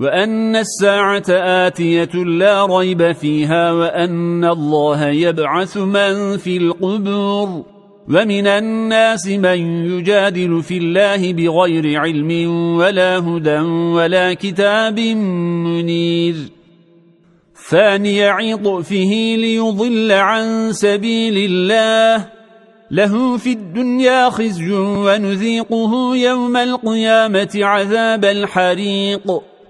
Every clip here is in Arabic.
وأن الساعة آتية لا ريب فيها وأن الله يبعث من في القبور ومن الناس من يجادل في الله بغير علم ولا هدى ولا كتاب منير. ثاني عطفه ليضل عن سبيل الله. له في الدنيا خزي ونذيقه يوم القيامة عذاب الحريق.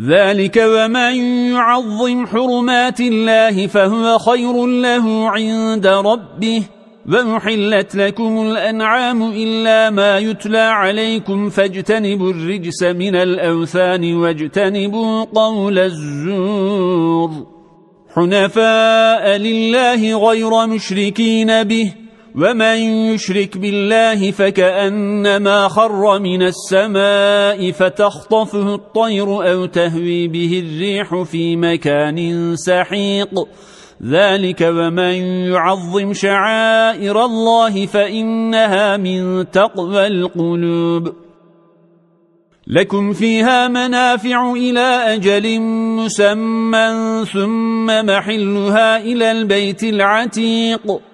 ذلك ومن يعظم حرمات الله فهو خير له عند ربه. ومحلت لكم الأنعام إلا ما يتلى عليكم فاجتنبوا الرجس من الأوثان واجتنبوا قول الزور. حنفاء لله غير مشركين به. ومن يشرك بالله فكأنما خر من السماء فتخطفه الطير أو تهوي به الريح في مكان سحيق. ذلك ومن يعظم شعائر الله فإنها من تقوى القلوب. لكم فيها منافع إلى أجل مسمى ثم محلها إلى البيت العتيق.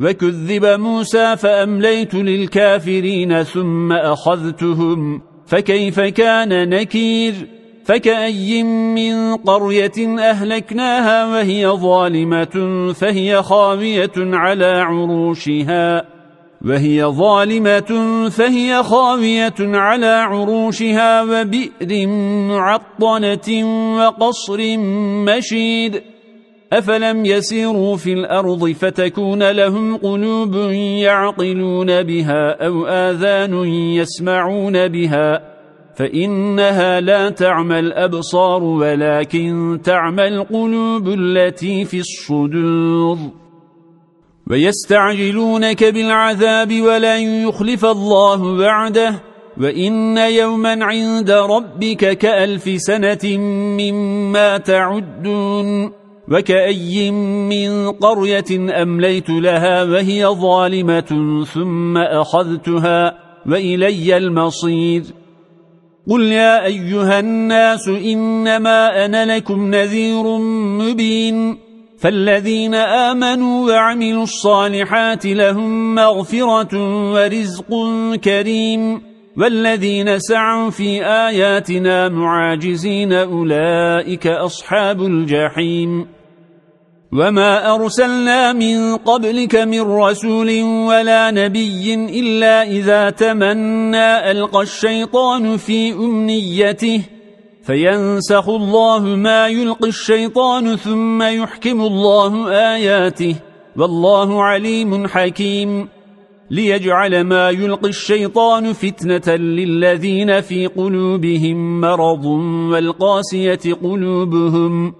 وكذب موسى فأمليت للكافرين ثم أخذتهم فكيف كان نكير؟ فكأي من قرية أهلكناها وهي ظالمة فهي خاوية على عروشها وهي ظالمة فهي خاوية على عروشها وبئر معطنة وقصر مشيد. أفلم يسيروا في الأرض فتكون لهم قلوب يعقلون بها أو آذان يسمعون بها فإنها لا تعمى الأبصار ولكن تعمى القلوب التي في الصدور ويستعجلونك بالعذاب ولن يخلف الله بعده وإن يوما عند ربك كألف سنة مما تعدون وكأي من قرية أمليت لها وهي ظالمة ثم أخذتها وإلي المصير قل يا أيها الناس إنما أنا لكم نذير مبين فالذين آمنوا وعملوا الصالحات لهم مغفرة ورزق كريم والذين سعوا في آياتنا معاجزين أولئك أصحاب الجحيم وما أرسلنا من قبلك من رسول ولا نبي إلا إذا تمنى ألقى الشيطان في أمنيته فينسخ الله ما يلقي الشيطان ثم يحكم الله آياته والله عليم حكيم ليجعل ما يلقي الشيطان فتنة للذين في قلوبهم مرض والقاسية قلوبهم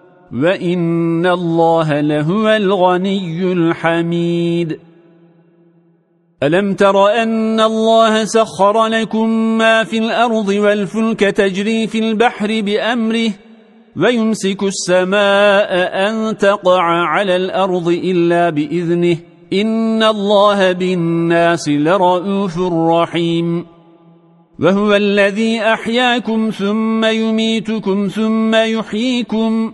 وَإِنَّ اللَّهَ لَهُوَ الْغَنِيُّ الْحَمِيدُ أَلَمْ تَرَ أَنَّ اللَّهَ سَخَّرَ لَكُم مَّا فِي الْأَرْضِ وَالْفُلْكَ تَجْرِي فِي الْبَحْرِ بِأَمْرِهِ وَيُمْسِكُ السَّمَاءَ أَن تَقَعَ عَلَى الْأَرْضِ إِلَّا بِإِذْنِهِ إِنَّ اللَّهَ بِالنَّاسِ لَرَءُوفٌ رَحِيمٌ وَهُوَ الَّذِي أَحْيَاكُمْ ثُمَّ يُمِيتُكُمْ ثُمَّ يُحْيِيكُمْ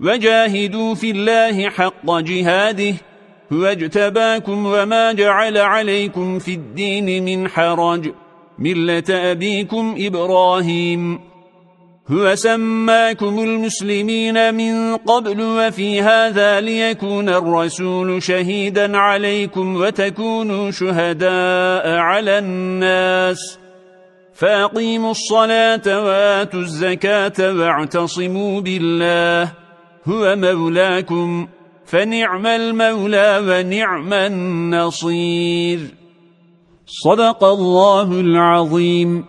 وجاهدوا في الله حق جهاده هو اجتباكم وما جعل عليكم في الدين من حرج ملة أبيكم إبراهيم. هو سماكم المسلمين من قبل وفي هذا ليكون الرسول شهيدا عليكم وتكونوا شهداء على الناس. فأقيموا الصلاة وآتوا الزكاة واعتصموا بالله. هو مولاكم فنعم المولى ونعم النصير. صدق الله العظيم.